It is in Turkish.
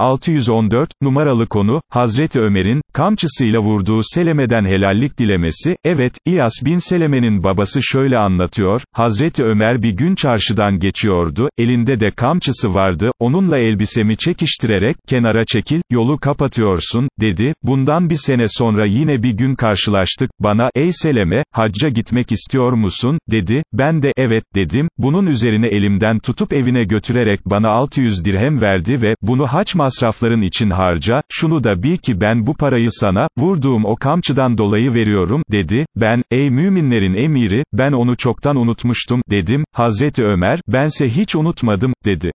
614, numaralı konu, Hazreti Ömer'in, kamçısıyla vurduğu Seleme'den helallik dilemesi, evet, İyas bin Seleme'nin babası şöyle anlatıyor, Hazreti Ömer bir gün çarşıdan geçiyordu, elinde de kamçısı vardı, onunla elbisemi çekiştirerek, kenara çekil, yolu kapatıyorsun, dedi, bundan bir sene sonra yine bir gün karşılaştık, bana, ey Seleme, hacca gitmek istiyor musun, dedi, ben de, evet, dedim, bunun üzerine elimden tutup evine götürerek bana 600 dirhem verdi ve, bunu haç masrafların için harca, şunu da bil ki ben bu parayı sana, vurduğum o kamçıdan dolayı veriyorum, dedi, ben, ey müminlerin emiri, ben onu çoktan unutmuştum, dedim, Hazreti Ömer, bense hiç unutmadım, dedi.